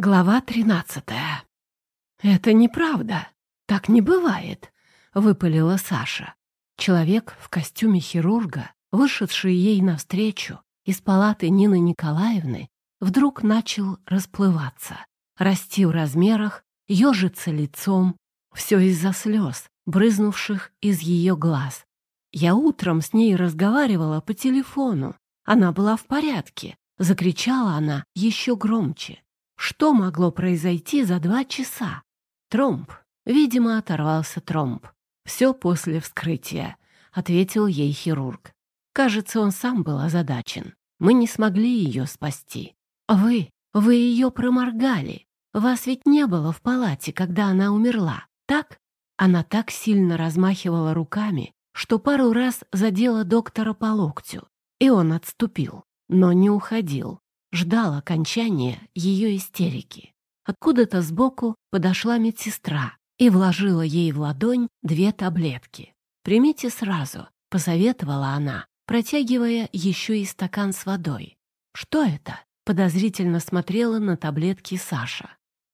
Глава тринадцатая. «Это неправда. Так не бывает», — выпалила Саша. Человек в костюме хирурга, вышедший ей навстречу из палаты Нины Николаевны, вдруг начал расплываться, расти в размерах, ежиться лицом. Все из-за слез, брызнувших из ее глаз. Я утром с ней разговаривала по телефону. Она была в порядке. Закричала она еще громче. Что могло произойти за два часа? Тромб. Видимо, оторвался тромб. Все после вскрытия, ответил ей хирург. Кажется, он сам был озадачен. Мы не смогли ее спасти. Вы, вы ее проморгали. Вас ведь не было в палате, когда она умерла, так? Она так сильно размахивала руками, что пару раз задела доктора по локтю, и он отступил, но не уходил ждал окончания ее истерики. Откуда-то сбоку подошла медсестра и вложила ей в ладонь две таблетки. «Примите сразу», — посоветовала она, протягивая еще и стакан с водой. «Что это?» — подозрительно смотрела на таблетки Саша.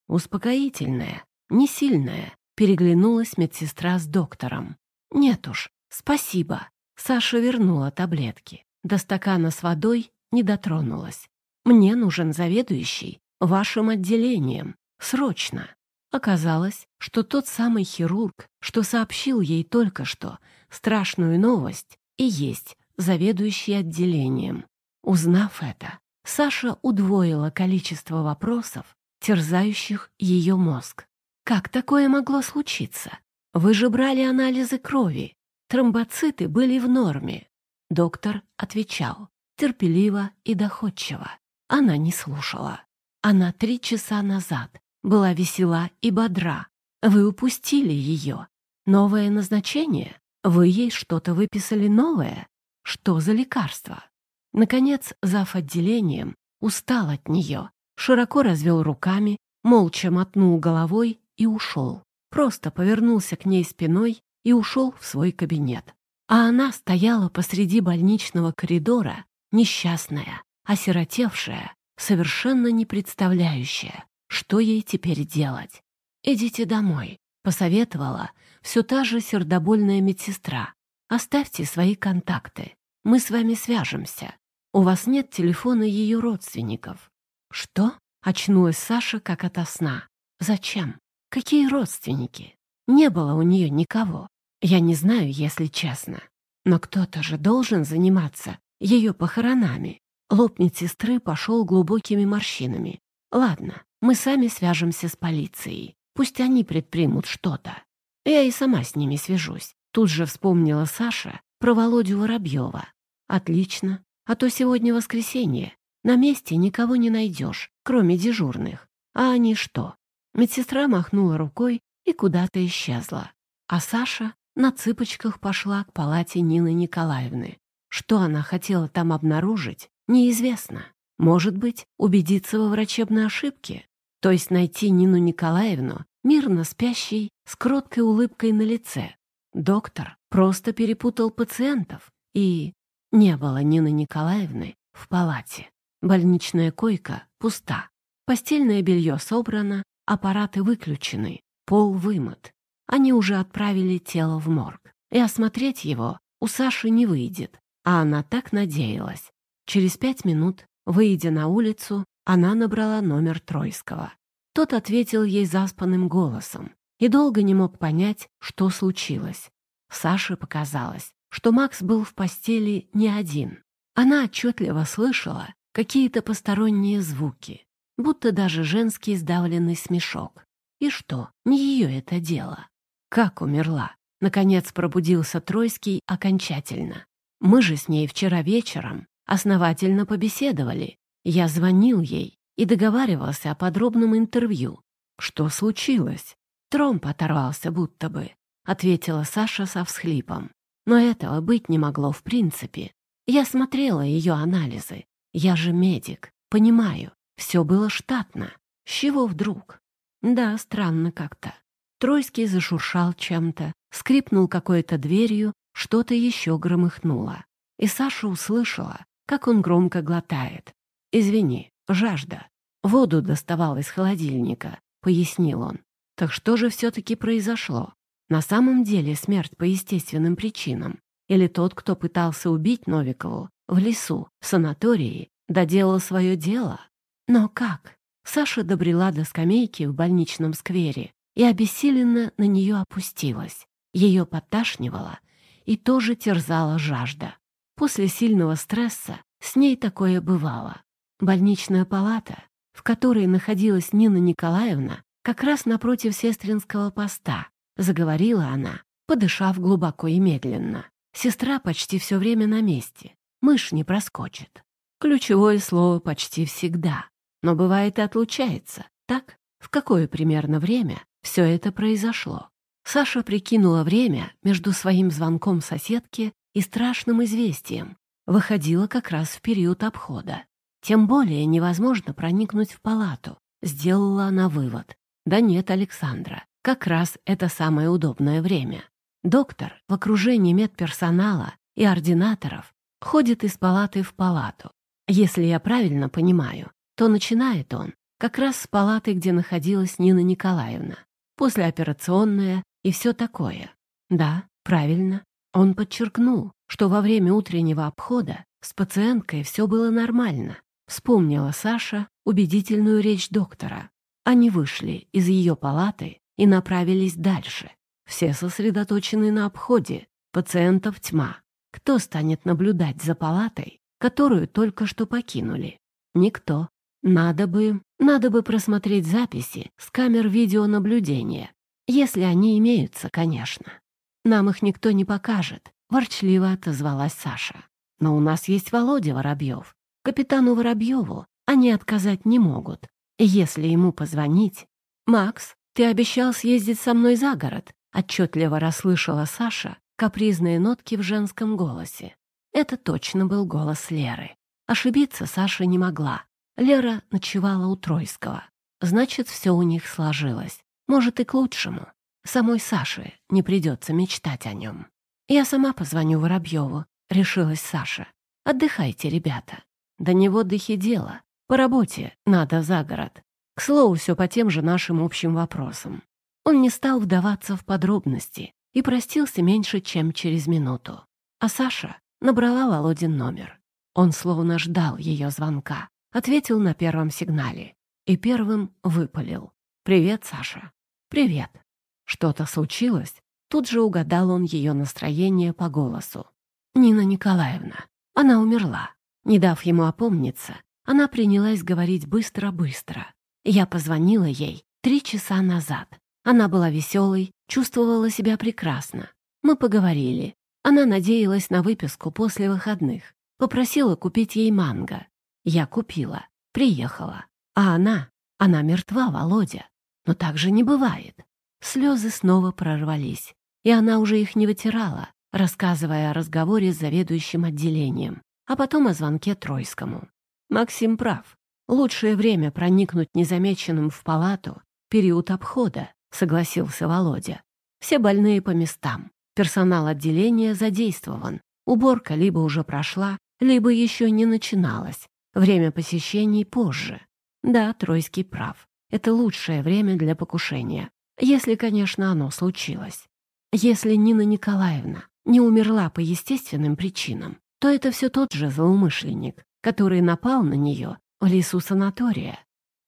«Успокоительное, не сильное», — переглянулась медсестра с доктором. «Нет уж, спасибо». Саша вернула таблетки. До стакана с водой не дотронулась. Мне нужен заведующий вашим отделением. Срочно. Оказалось, что тот самый хирург, что сообщил ей только что страшную новость, и есть заведующий отделением. Узнав это, Саша удвоила количество вопросов, терзающих ее мозг. Как такое могло случиться? Вы же брали анализы крови. Тромбоциты были в норме. Доктор отвечал терпеливо и доходчиво. Она не слушала. Она три часа назад была весела и бодра. Вы упустили ее. Новое назначение? Вы ей что-то выписали новое? Что за лекарство? Наконец, зав. отделением устал от нее, широко развел руками, молча мотнул головой и ушел. Просто повернулся к ней спиной и ушел в свой кабинет. А она стояла посреди больничного коридора, несчастная, осиротевшая, совершенно не представляющая, что ей теперь делать. «Идите домой», — посоветовала все та же сердобольная медсестра. «Оставьте свои контакты. Мы с вами свяжемся. У вас нет телефона ее родственников». «Что?» — очнулась Саша как ото сна. «Зачем? Какие родственники? Не было у нее никого. Я не знаю, если честно. Но кто-то же должен заниматься ее похоронами. Лоб медсестры пошел глубокими морщинами. «Ладно, мы сами свяжемся с полицией. Пусть они предпримут что-то. Я и сама с ними свяжусь». Тут же вспомнила Саша про Володю Воробьева. «Отлично. А то сегодня воскресенье. На месте никого не найдешь, кроме дежурных. А они что?» Медсестра махнула рукой и куда-то исчезла. А Саша на цыпочках пошла к палате Нины Николаевны. Что она хотела там обнаружить, Неизвестно. Может быть, убедиться во врачебной ошибке, то есть найти Нину Николаевну, мирно спящей, с кроткой улыбкой на лице. Доктор просто перепутал пациентов, и не было Нины Николаевны в палате. Больничная койка пуста. Постельное белье собрано, аппараты выключены, пол вымыт. Они уже отправили тело в морг. И осмотреть его у Саши не выйдет, а она так надеялась. Через пять минут, выйдя на улицу, она набрала номер Тройского. Тот ответил ей заспанным голосом и долго не мог понять, что случилось. Саше показалось, что Макс был в постели не один. Она отчетливо слышала какие-то посторонние звуки, будто даже женский сдавленный смешок. И что, не ее это дело? Как умерла? Наконец пробудился Тройский окончательно. Мы же с ней вчера вечером Основательно побеседовали. Я звонил ей и договаривался о подробном интервью. Что случилось? Тромб оторвался будто бы, ответила Саша со всхлипом. Но этого быть не могло в принципе. Я смотрела ее анализы. Я же медик, понимаю. Все было штатно. С чего вдруг? Да, странно как-то. Тройский зашуршал чем-то, скрипнул какой-то дверью, что-то еще громыхнуло. И Саша услышала, как он громко глотает. «Извини, жажда». Воду доставал из холодильника, пояснил он. Так что же все-таки произошло? На самом деле смерть по естественным причинам? Или тот, кто пытался убить Новикову в лесу, в санатории, доделал свое дело? Но как? Саша добрела до скамейки в больничном сквере и обессиленно на нее опустилась. Ее подташнивало и тоже терзала жажда. После сильного стресса с ней такое бывало. Больничная палата, в которой находилась Нина Николаевна, как раз напротив сестринского поста, заговорила она, подышав глубоко и медленно. Сестра почти все время на месте, мышь не проскочит. Ключевое слово почти всегда, но бывает и отлучается. Так, в какое примерно время все это произошло? Саша прикинула время между своим звонком соседке и страшным известием. Выходила как раз в период обхода. Тем более невозможно проникнуть в палату. Сделала она вывод. Да нет, Александра, как раз это самое удобное время. Доктор в окружении медперсонала и ординаторов ходит из палаты в палату. Если я правильно понимаю, то начинает он как раз с палаты, где находилась Нина Николаевна. Послеоперационная и все такое. Да, правильно. Он подчеркнул, что во время утреннего обхода с пациенткой все было нормально. Вспомнила Саша убедительную речь доктора. Они вышли из ее палаты и направились дальше. Все сосредоточены на обходе. Пациентов тьма. Кто станет наблюдать за палатой, которую только что покинули? Никто. Надо бы, надо бы просмотреть записи с камер видеонаблюдения. Если они имеются, конечно. Нам их никто не покажет, ворчливо отозвалась Саша. Но у нас есть Володя Воробьев. Капитану Воробьеву они отказать не могут. Если ему позвонить... «Макс, ты обещал съездить со мной за город», отчетливо расслышала Саша капризные нотки в женском голосе. Это точно был голос Леры. Ошибиться Саша не могла. Лера ночевала у Тройского. Значит, все у них сложилось. Может, и к лучшему. Самой Саше не придется мечтать о нем. «Я сама позвоню Воробьеву», — решилась Саша. «Отдыхайте, ребята. До него дыхи дело. По работе надо за город. К слову, все по тем же нашим общим вопросам». Он не стал вдаваться в подробности и простился меньше, чем через минуту. А Саша набрала Володин номер. Он словно ждал ее звонка, ответил на первом сигнале и первым выпалил. «Привет, Саша». «Привет». Что-то случилось? Тут же угадал он ее настроение по голосу. «Нина Николаевна. Она умерла». Не дав ему опомниться, она принялась говорить быстро-быстро. Я позвонила ей три часа назад. Она была веселой, чувствовала себя прекрасно. Мы поговорили. Она надеялась на выписку после выходных. Попросила купить ей манго. Я купила. Приехала. А она, она мертва, Володя. Но так же не бывает. Слезы снова прорвались, и она уже их не вытирала, рассказывая о разговоре с заведующим отделением, а потом о звонке Тройскому. Максим прав. Лучшее время проникнуть незамеченным в палату — период обхода, согласился Володя. Все больные по местам. Персонал отделения задействован. Уборка либо уже прошла, либо еще не начиналась. Время посещений позже. Да, Тройский прав. Это лучшее время для покушения, если, конечно, оно случилось. Если Нина Николаевна не умерла по естественным причинам, то это все тот же злоумышленник, который напал на нее в лесу санатория.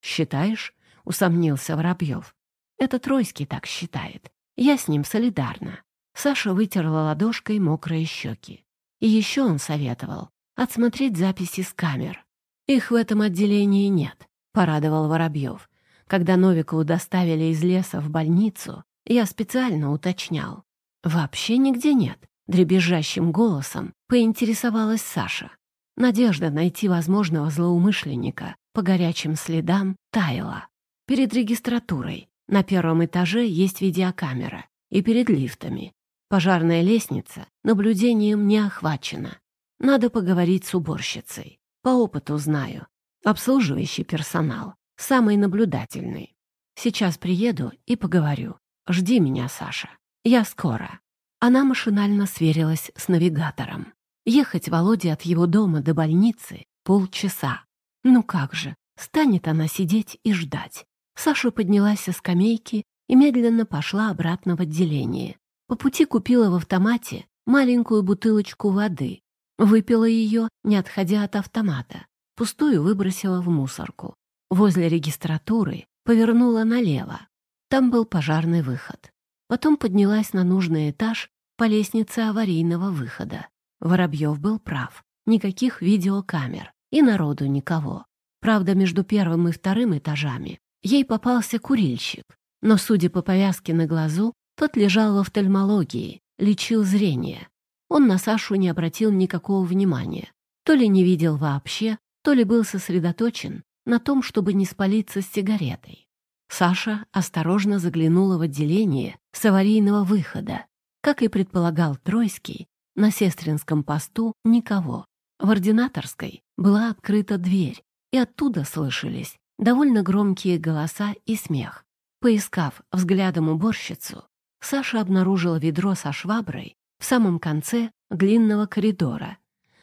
«Считаешь?» — усомнился Воробьев. «Это Тройский так считает. Я с ним солидарна». Саша вытерла ладошкой мокрые щеки. И еще он советовал отсмотреть записи с камер. Их в этом отделении нет, — порадовал Воробьев. Когда Новикову доставили из леса в больницу, я специально уточнял. «Вообще нигде нет», — дребезжащим голосом поинтересовалась Саша. Надежда найти возможного злоумышленника по горячим следам таяла. Перед регистратурой на первом этаже есть видеокамера и перед лифтами. Пожарная лестница наблюдением не охвачена. Надо поговорить с уборщицей. По опыту знаю. Обслуживающий персонал самый наблюдательный. Сейчас приеду и поговорю. Жди меня, Саша. Я скоро». Она машинально сверилась с навигатором. Ехать Володе от его дома до больницы полчаса. Ну как же, станет она сидеть и ждать. Саша поднялась со скамейки и медленно пошла обратно в отделение. По пути купила в автомате маленькую бутылочку воды, выпила ее, не отходя от автомата, пустую выбросила в мусорку. Возле регистратуры повернула налево. Там был пожарный выход. Потом поднялась на нужный этаж по лестнице аварийного выхода. Воробьев был прав. Никаких видеокамер. И народу никого. Правда, между первым и вторым этажами ей попался курильщик. Но, судя по повязке на глазу, тот лежал в офтальмологии, лечил зрение. Он на Сашу не обратил никакого внимания. То ли не видел вообще, то ли был сосредоточен на том, чтобы не спалиться с сигаретой. Саша осторожно заглянула в отделение с аварийного выхода. Как и предполагал Тройский, на сестринском посту никого. В ординаторской была открыта дверь, и оттуда слышались довольно громкие голоса и смех. Поискав взглядом уборщицу, Саша обнаружила ведро со шваброй в самом конце длинного коридора.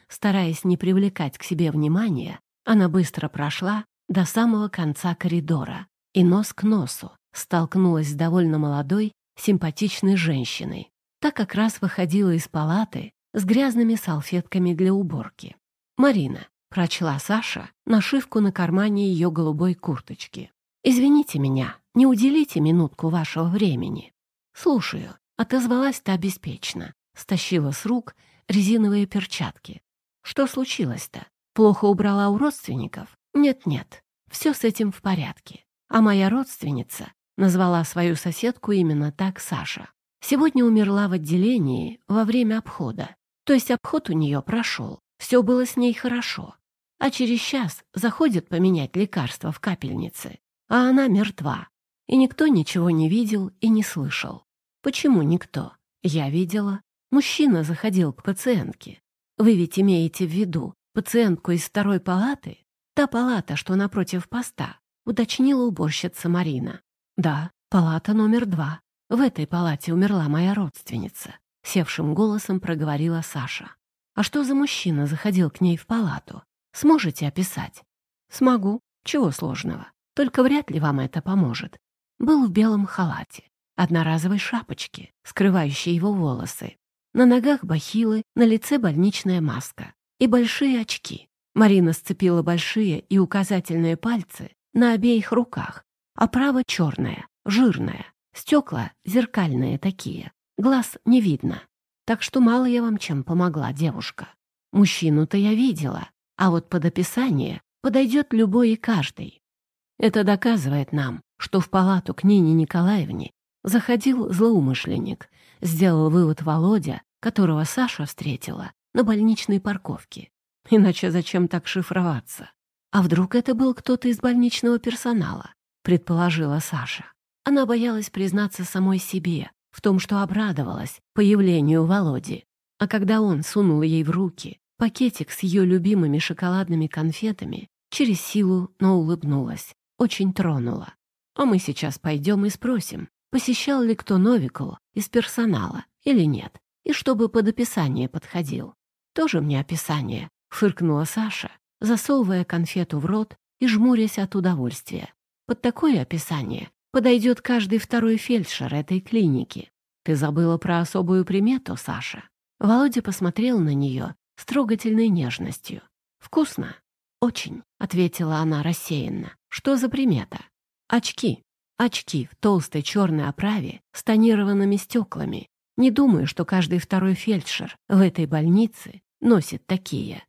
Стараясь не привлекать к себе внимания, она быстро прошла до самого конца коридора и нос к носу столкнулась с довольно молодой, симпатичной женщиной. Та как раз выходила из палаты с грязными салфетками для уборки. «Марина», — прочла Саша нашивку на кармане ее голубой курточки. «Извините меня, не уделите минутку вашего времени». «Слушаю», — отозвалась та беспечно, стащила с рук резиновые перчатки. «Что случилось-то? Плохо убрала у родственников? Нет-нет, все с этим в порядке. А моя родственница назвала свою соседку именно так Саша. Сегодня умерла в отделении во время обхода. То есть обход у нее прошел. Все было с ней хорошо. А через час заходит поменять лекарство в капельнице, а она мертва. И никто ничего не видел и не слышал. Почему никто? Я видела. Мужчина заходил к пациентке. Вы ведь имеете в виду пациентку из второй палаты? Та палата, что напротив поста, уточнила уборщица Марина. Да, палата номер два. В этой палате умерла моя родственница. Севшим голосом проговорила Саша. А что за мужчина заходил к ней в палату? Сможете описать? Смогу. Чего сложного? Только вряд ли вам это поможет. Был в белом халате, одноразовой шапочке, скрывающей его волосы. На ногах бахилы, на лице больничная маска и большие очки. Марина сцепила большие и указательные пальцы на обеих руках, а право черное, жирное, стекла зеркальные такие, глаз не видно. Так что мало я вам чем помогла, девушка. Мужчину-то я видела, а вот под описание подойдет любой и каждый. Это доказывает нам, что в палату к Нине Николаевне заходил злоумышленник, сделал вывод Володя, которого Саша встретила на больничной парковке. Иначе зачем так шифроваться? А вдруг это был кто-то из больничного персонала? Предположила Саша. Она боялась признаться самой себе в том, что обрадовалась появлению Володи. А когда он сунул ей в руки пакетик с ее любимыми шоколадными конфетами, через силу, но улыбнулась, очень тронула. А мы сейчас пойдем и спросим, посещал ли кто Новикова из персонала или нет, и чтобы под описание подходил. Тоже мне описание, фыркнула Саша, засовывая конфету в рот и жмурясь от удовольствия. Под такое описание подойдет каждый второй фельдшер этой клиники. Ты забыла про особую примету, Саша. Володя посмотрел на нее с трогательной нежностью. «Вкусно?» «Очень», — ответила она рассеянно. «Что за примета?» «Очки. Очки в толстой черной оправе с тонированными стеклами. Не думаю, что каждый второй фельдшер в этой больнице носит такие.